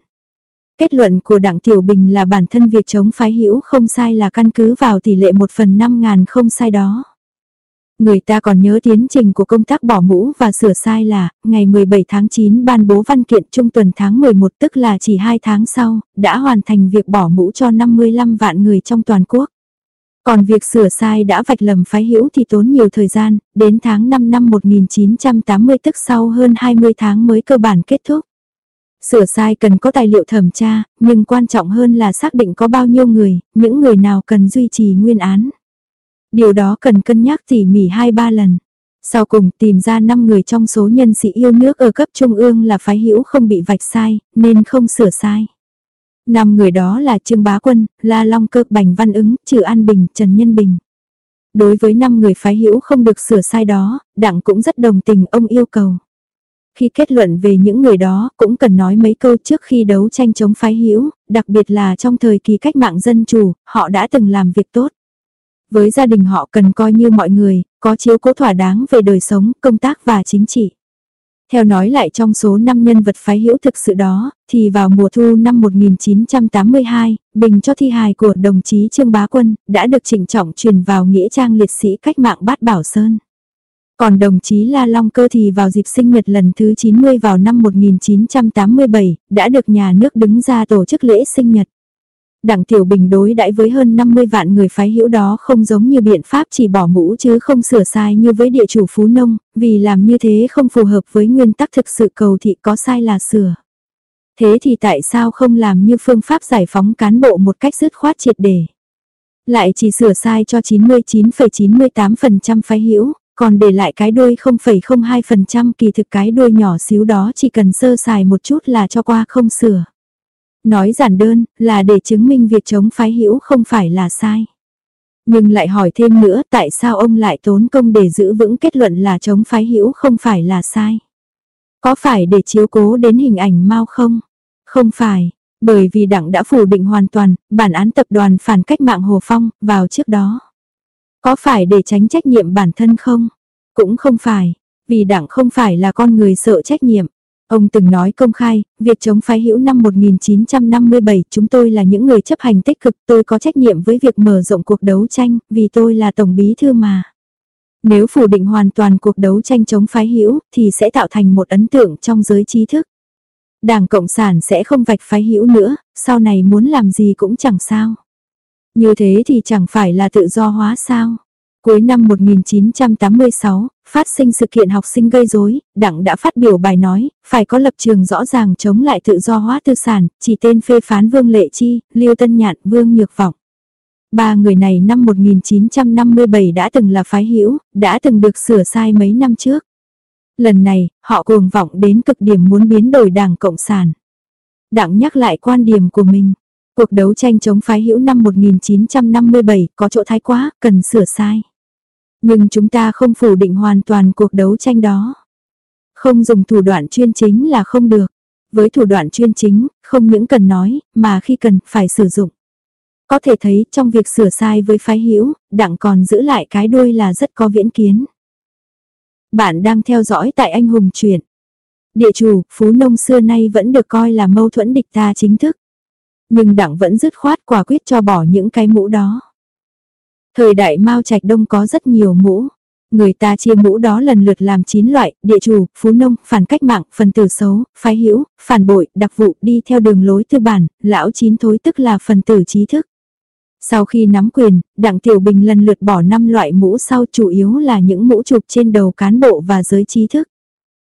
Kết luận của Đảng Tiểu Bình là bản thân việc chống phái hữu không sai là căn cứ vào tỷ lệ 1 phần 5.000 không sai đó. Người ta còn nhớ tiến trình của công tác bỏ mũ và sửa sai là, ngày 17 tháng 9 ban bố văn kiện trung tuần tháng 11 tức là chỉ 2 tháng sau, đã hoàn thành việc bỏ mũ cho 55 vạn người trong toàn quốc. Còn việc sửa sai đã vạch lầm phái hữu thì tốn nhiều thời gian, đến tháng 5 năm 1980 tức sau hơn 20 tháng mới cơ bản kết thúc. Sửa sai cần có tài liệu thẩm tra, nhưng quan trọng hơn là xác định có bao nhiêu người, những người nào cần duy trì nguyên án. Điều đó cần cân nhắc tỉ mỉ 2-3 lần. Sau cùng tìm ra 5 người trong số nhân sĩ yêu nước ở cấp trung ương là phái hữu không bị vạch sai, nên không sửa sai. Năm người đó là Trương Bá Quân, La Long Cơ, Bành Văn Ứng, Trừ An Bình, Trần Nhân Bình. Đối với năm người phái hữu không được sửa sai đó, Đặng cũng rất đồng tình ông yêu cầu. Khi kết luận về những người đó, cũng cần nói mấy câu trước khi đấu tranh chống phái hữu, đặc biệt là trong thời kỳ cách mạng dân chủ, họ đã từng làm việc tốt. Với gia đình họ cần coi như mọi người, có chiếu cố thỏa đáng về đời sống, công tác và chính trị. Theo nói lại trong số 5 nhân vật phái hữu thực sự đó, thì vào mùa thu năm 1982, bình cho thi hài của đồng chí Trương Bá Quân đã được trịnh trọng truyền vào Nghĩa trang liệt sĩ cách mạng Bát Bảo Sơn. Còn đồng chí La Long Cơ thì vào dịp sinh nhật lần thứ 90 vào năm 1987, đã được nhà nước đứng ra tổ chức lễ sinh nhật. Đặng Tiểu Bình đối đãi với hơn 50 vạn người phái hữu đó không giống như biện pháp chỉ bỏ mũ chứ không sửa sai như với địa chủ phú nông, vì làm như thế không phù hợp với nguyên tắc thực sự cầu thị có sai là sửa. Thế thì tại sao không làm như phương pháp giải phóng cán bộ một cách dứt khoát triệt để? Lại chỉ sửa sai cho 99,98% phái hữu, còn để lại cái đuôi 0,02% kỳ thực cái đuôi nhỏ xíu đó chỉ cần sơ sài một chút là cho qua không sửa. Nói giản đơn là để chứng minh việc chống phái hữu không phải là sai. Nhưng lại hỏi thêm nữa tại sao ông lại tốn công để giữ vững kết luận là chống phái hữu không phải là sai. Có phải để chiếu cố đến hình ảnh mau không? Không phải, bởi vì đảng đã phủ định hoàn toàn bản án tập đoàn phản cách mạng Hồ Phong vào trước đó. Có phải để tránh trách nhiệm bản thân không? Cũng không phải, vì đảng không phải là con người sợ trách nhiệm. Ông từng nói công khai, việc chống phái hữu năm 1957 chúng tôi là những người chấp hành tích cực tôi có trách nhiệm với việc mở rộng cuộc đấu tranh vì tôi là tổng bí thư mà. Nếu phủ định hoàn toàn cuộc đấu tranh chống phái hữu thì sẽ tạo thành một ấn tượng trong giới trí thức. Đảng Cộng sản sẽ không vạch phái hữu nữa, sau này muốn làm gì cũng chẳng sao. Như thế thì chẳng phải là tự do hóa sao. Cuối năm 1986, phát sinh sự kiện học sinh gây rối, Đặng đã phát biểu bài nói, phải có lập trường rõ ràng chống lại tự do hóa tư sản, chỉ tên phê phán Vương Lệ Chi, Lưu Tân Nhạn, Vương Nhược Vọng. Ba người này năm 1957 đã từng là phái hữu, đã từng được sửa sai mấy năm trước. Lần này, họ cuồng vọng đến cực điểm muốn biến đổi Đảng Cộng sản. Đặng nhắc lại quan điểm của mình. Cuộc đấu tranh chống phái hữu năm 1957 có chỗ thái quá, cần sửa sai. Nhưng chúng ta không phủ định hoàn toàn cuộc đấu tranh đó. Không dùng thủ đoạn chuyên chính là không được. Với thủ đoạn chuyên chính, không những cần nói, mà khi cần, phải sử dụng. Có thể thấy trong việc sửa sai với phái hữu, đặng còn giữ lại cái đuôi là rất có viễn kiến. Bạn đang theo dõi tại anh hùng truyện. Địa chủ, phú nông xưa nay vẫn được coi là mâu thuẫn địch ta chính thức. Nhưng đặng vẫn dứt khoát quả quyết cho bỏ những cái mũ đó. Thời đại Mao Trạch Đông có rất nhiều mũ. Người ta chia mũ đó lần lượt làm 9 loại, địa chủ, phú nông, phản cách mạng, phần tử xấu, phái hữu, phản bội, đặc vụ, đi theo đường lối tư bản, lão chín thối tức là phần tử trí thức. Sau khi nắm quyền, Đặng Tiểu Bình lần lượt bỏ 5 loại mũ sau chủ yếu là những mũ chụp trên đầu cán bộ và giới trí thức.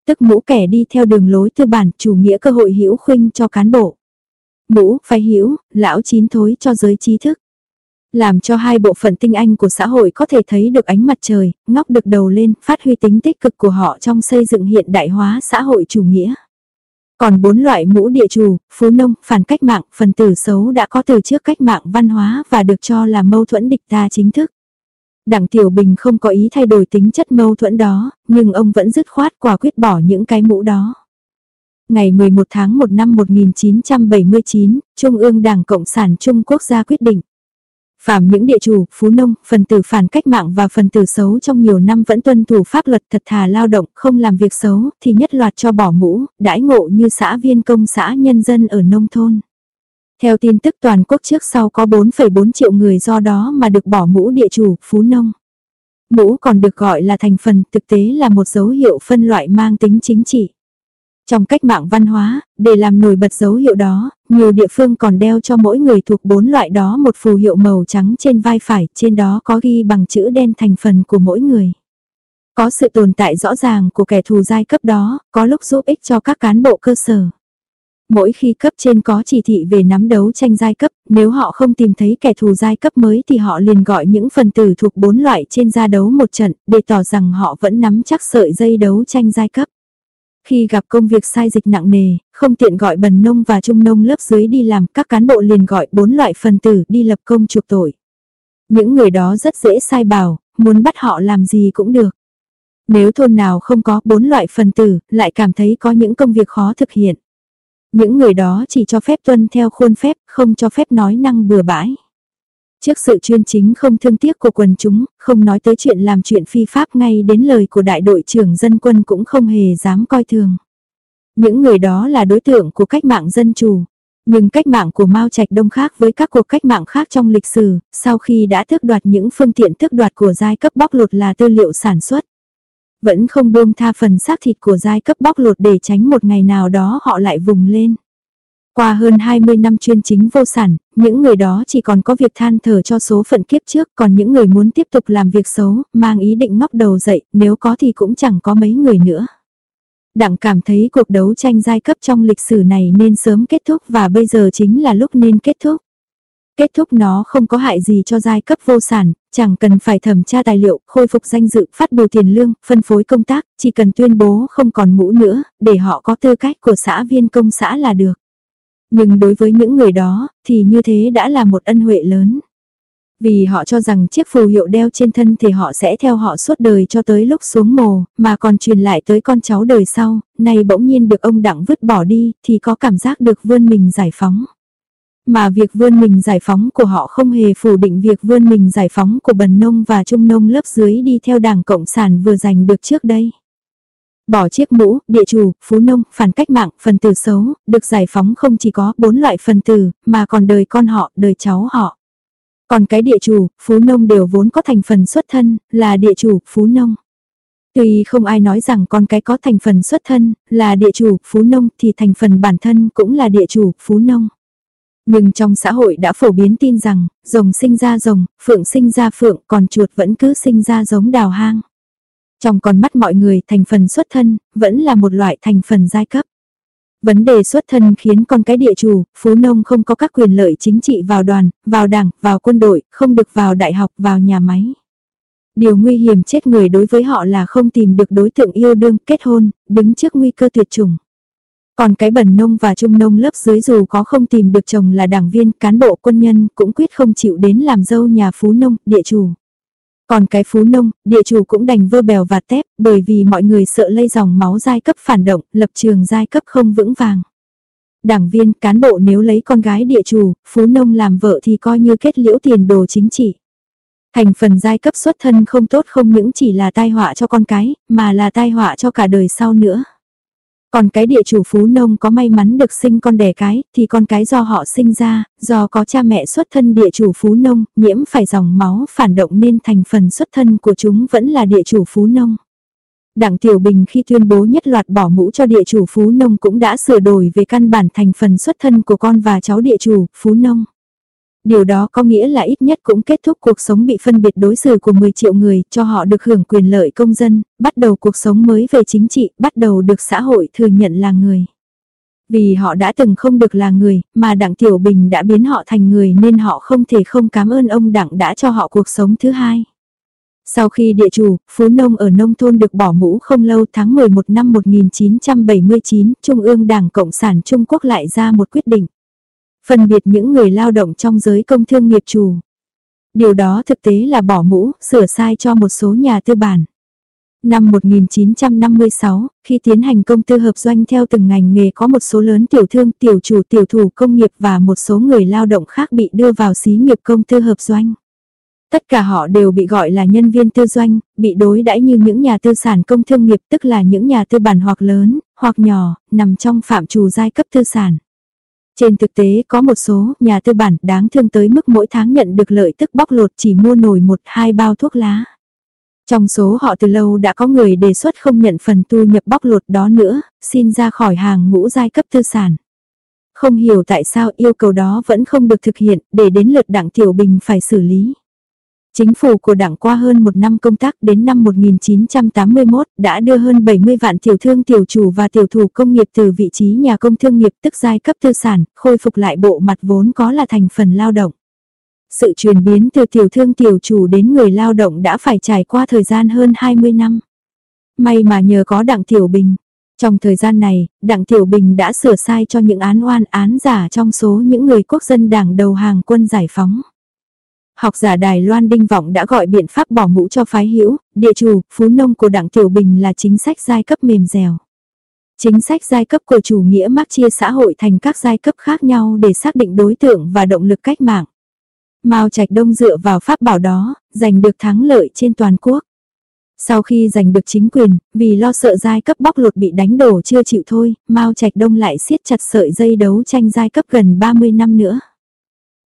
Tức mũ kẻ đi theo đường lối tư bản chủ nghĩa cơ hội hữu khuynh cho cán bộ. Mũ, phái hữu, lão chín thối cho giới trí thức làm cho hai bộ phận tinh anh của xã hội có thể thấy được ánh mặt trời, ngóc được đầu lên, phát huy tính tích cực của họ trong xây dựng hiện đại hóa xã hội chủ nghĩa. Còn bốn loại mũ địa chủ, phú nông, phản cách mạng, phần tử xấu đã có từ trước cách mạng văn hóa và được cho là mâu thuẫn địch ta chính thức. Đảng Tiểu Bình không có ý thay đổi tính chất mâu thuẫn đó, nhưng ông vẫn dứt khoát quả quyết bỏ những cái mũ đó. Ngày 11 tháng 1 năm 1979, Trung ương Đảng Cộng sản Trung Quốc ra quyết định Phạm những địa chủ, phú nông, phần tử phản cách mạng và phần tử xấu trong nhiều năm vẫn tuân thủ pháp luật thật thà lao động, không làm việc xấu, thì nhất loạt cho bỏ mũ, đãi ngộ như xã viên công xã nhân dân ở nông thôn. Theo tin tức toàn quốc trước sau có 4,4 triệu người do đó mà được bỏ mũ địa chủ, phú nông. Mũ còn được gọi là thành phần, thực tế là một dấu hiệu phân loại mang tính chính trị. Trong cách mạng văn hóa, để làm nổi bật dấu hiệu đó, nhiều địa phương còn đeo cho mỗi người thuộc bốn loại đó một phù hiệu màu trắng trên vai phải, trên đó có ghi bằng chữ đen thành phần của mỗi người. Có sự tồn tại rõ ràng của kẻ thù giai cấp đó, có lúc giúp ích cho các cán bộ cơ sở. Mỗi khi cấp trên có chỉ thị về nắm đấu tranh giai cấp, nếu họ không tìm thấy kẻ thù giai cấp mới thì họ liền gọi những phần tử thuộc bốn loại trên ra đấu một trận, để tỏ rằng họ vẫn nắm chắc sợi dây đấu tranh giai cấp. Khi gặp công việc sai dịch nặng nề, không tiện gọi bần nông và trung nông lớp dưới đi làm, các cán bộ liền gọi bốn loại phần tử đi lập công chuộc tội. Những người đó rất dễ sai bảo, muốn bắt họ làm gì cũng được. Nếu thôn nào không có bốn loại phần tử, lại cảm thấy có những công việc khó thực hiện. Những người đó chỉ cho phép tuân theo khuôn phép, không cho phép nói năng bừa bãi. Trước sự chuyên chính không thương tiếc của quần chúng, không nói tới chuyện làm chuyện phi pháp ngay đến lời của đại đội trưởng dân quân cũng không hề dám coi thường. Những người đó là đối tượng của cách mạng dân chủ. Nhưng cách mạng của Mao Trạch Đông khác với các cuộc cách mạng khác trong lịch sử, sau khi đã tước đoạt những phương tiện tước đoạt của giai cấp bóc lột là tư liệu sản xuất. Vẫn không buông tha phần xác thịt của giai cấp bóc lột để tránh một ngày nào đó họ lại vùng lên. Qua hơn 20 năm chuyên chính vô sản, những người đó chỉ còn có việc than thở cho số phận kiếp trước, còn những người muốn tiếp tục làm việc xấu, mang ý định ngóc đầu dậy, nếu có thì cũng chẳng có mấy người nữa. Đặng cảm thấy cuộc đấu tranh giai cấp trong lịch sử này nên sớm kết thúc và bây giờ chính là lúc nên kết thúc. Kết thúc nó không có hại gì cho giai cấp vô sản, chẳng cần phải thẩm tra tài liệu, khôi phục danh dự, phát bù tiền lương, phân phối công tác, chỉ cần tuyên bố không còn mũ nữa, để họ có tư cách của xã viên công xã là được. Nhưng đối với những người đó, thì như thế đã là một ân huệ lớn. Vì họ cho rằng chiếc phù hiệu đeo trên thân thì họ sẽ theo họ suốt đời cho tới lúc xuống mồ, mà còn truyền lại tới con cháu đời sau, nay bỗng nhiên được ông đặng vứt bỏ đi, thì có cảm giác được vươn mình giải phóng. Mà việc vươn mình giải phóng của họ không hề phủ định việc vươn mình giải phóng của bần nông và trung nông lớp dưới đi theo đảng Cộng sản vừa giành được trước đây. Bỏ chiếc mũ, địa chủ, phú nông, phản cách mạng, phần tử xấu, được giải phóng không chỉ có bốn loại phần tử, mà còn đời con họ, đời cháu họ. Còn cái địa chủ, phú nông đều vốn có thành phần xuất thân, là địa chủ, phú nông. Tuy không ai nói rằng con cái có thành phần xuất thân, là địa chủ, phú nông thì thành phần bản thân cũng là địa chủ, phú nông. Nhưng trong xã hội đã phổ biến tin rằng, rồng sinh ra rồng, phượng sinh ra phượng, còn chuột vẫn cứ sinh ra giống đào hang. Trong con mắt mọi người thành phần xuất thân, vẫn là một loại thành phần giai cấp. Vấn đề xuất thân khiến con cái địa chủ, phú nông không có các quyền lợi chính trị vào đoàn, vào đảng, vào quân đội, không được vào đại học, vào nhà máy. Điều nguy hiểm chết người đối với họ là không tìm được đối tượng yêu đương, kết hôn, đứng trước nguy cơ tuyệt chủng. Còn cái bẩn nông và trung nông lớp dưới dù có không tìm được chồng là đảng viên, cán bộ quân nhân cũng quyết không chịu đến làm dâu nhà phú nông, địa chủ. Còn cái phú nông, địa chủ cũng đành vơ bèo và tép bởi vì mọi người sợ lây dòng máu giai cấp phản động, lập trường giai cấp không vững vàng. Đảng viên, cán bộ nếu lấy con gái địa chủ, phú nông làm vợ thì coi như kết liễu tiền đồ chính trị. Thành phần giai cấp xuất thân không tốt không những chỉ là tai họa cho con cái, mà là tai họa cho cả đời sau nữa. Còn cái địa chủ phú nông có may mắn được sinh con đẻ cái, thì con cái do họ sinh ra, do có cha mẹ xuất thân địa chủ phú nông, nhiễm phải dòng máu phản động nên thành phần xuất thân của chúng vẫn là địa chủ phú nông. Đảng Tiểu Bình khi tuyên bố nhất loạt bỏ mũ cho địa chủ phú nông cũng đã sửa đổi về căn bản thành phần xuất thân của con và cháu địa chủ phú nông. Điều đó có nghĩa là ít nhất cũng kết thúc cuộc sống bị phân biệt đối xử của 10 triệu người, cho họ được hưởng quyền lợi công dân, bắt đầu cuộc sống mới về chính trị, bắt đầu được xã hội thừa nhận là người. Vì họ đã từng không được là người, mà Đặng Tiểu Bình đã biến họ thành người nên họ không thể không cảm ơn ông Đặng đã cho họ cuộc sống thứ hai. Sau khi địa chủ, Phú Nông ở nông thôn được bỏ mũ không lâu tháng 11 năm 1979, Trung ương Đảng Cộng sản Trung Quốc lại ra một quyết định phân biệt những người lao động trong giới công thương nghiệp chủ. Điều đó thực tế là bỏ mũ, sửa sai cho một số nhà tư bản. Năm 1956, khi tiến hành công tư hợp doanh theo từng ngành nghề có một số lớn tiểu thương, tiểu chủ, tiểu thủ công nghiệp và một số người lao động khác bị đưa vào xí nghiệp công tư hợp doanh. Tất cả họ đều bị gọi là nhân viên tư doanh, bị đối đãi như những nhà tư sản công thương nghiệp tức là những nhà tư bản hoặc lớn, hoặc nhỏ, nằm trong phạm trù giai cấp tư sản. Trên thực tế có một số nhà tư bản đáng thương tới mức mỗi tháng nhận được lợi tức bóc lột chỉ mua nổi một hai bao thuốc lá. Trong số họ từ lâu đã có người đề xuất không nhận phần tu nhập bóc lột đó nữa, xin ra khỏi hàng ngũ giai cấp tư sản. Không hiểu tại sao yêu cầu đó vẫn không được thực hiện để đến lượt đảng Tiểu Bình phải xử lý. Chính phủ của đảng qua hơn một năm công tác đến năm 1981 đã đưa hơn 70 vạn tiểu thương tiểu chủ và tiểu thủ công nghiệp từ vị trí nhà công thương nghiệp tức giai cấp tư sản, khôi phục lại bộ mặt vốn có là thành phần lao động. Sự chuyển biến từ tiểu thương tiểu chủ đến người lao động đã phải trải qua thời gian hơn 20 năm. May mà nhờ có đảng Tiểu Bình. Trong thời gian này, đảng Tiểu Bình đã sửa sai cho những án oan án giả trong số những người quốc dân đảng đầu hàng quân giải phóng. Học giả Đài Loan Đinh Vọng đã gọi biện pháp bỏ mũ cho phái hữu, địa chủ, phú nông của đảng Tiểu Bình là chính sách giai cấp mềm dẻo. Chính sách giai cấp của chủ nghĩa mắc chia xã hội thành các giai cấp khác nhau để xác định đối tượng và động lực cách mạng. Mao Trạch Đông dựa vào pháp bảo đó, giành được thắng lợi trên toàn quốc. Sau khi giành được chính quyền, vì lo sợ giai cấp bóc lột bị đánh đổ chưa chịu thôi, Mao Trạch Đông lại siết chặt sợi dây đấu tranh giai cấp gần 30 năm nữa.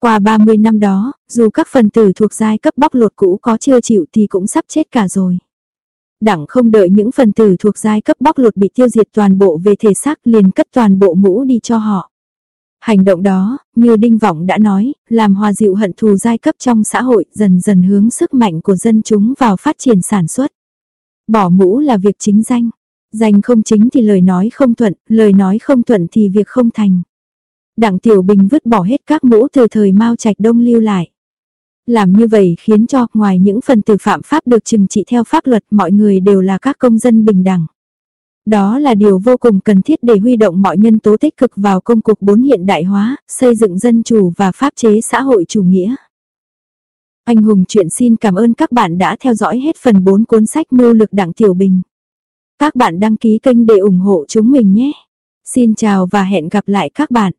Qua 30 năm đó, dù các phần tử thuộc giai cấp bóc lột cũ có chưa chịu thì cũng sắp chết cả rồi. Đảng không đợi những phần tử thuộc giai cấp bóc lột bị tiêu diệt toàn bộ về thể xác liền cất toàn bộ mũ đi cho họ. Hành động đó, như Đinh Vọng đã nói, làm hòa dịu hận thù giai cấp trong xã hội dần dần hướng sức mạnh của dân chúng vào phát triển sản xuất. Bỏ mũ là việc chính danh. Danh không chính thì lời nói không thuận, lời nói không thuận thì việc không thành. Đặng Tiểu Bình vứt bỏ hết các mũ từ thời Mao Trạch Đông lưu lại. Làm như vậy khiến cho, ngoài những phần tử phạm pháp được trừng trị theo pháp luật, mọi người đều là các công dân bình đẳng. Đó là điều vô cùng cần thiết để huy động mọi nhân tố tích cực vào công cuộc bốn hiện đại hóa, xây dựng dân chủ và pháp chế xã hội chủ nghĩa. Anh Hùng chuyện xin cảm ơn các bạn đã theo dõi hết phần 4 cuốn sách Mưu lực Đặng Tiểu Bình. Các bạn đăng ký kênh để ủng hộ chúng mình nhé. Xin chào và hẹn gặp lại các bạn.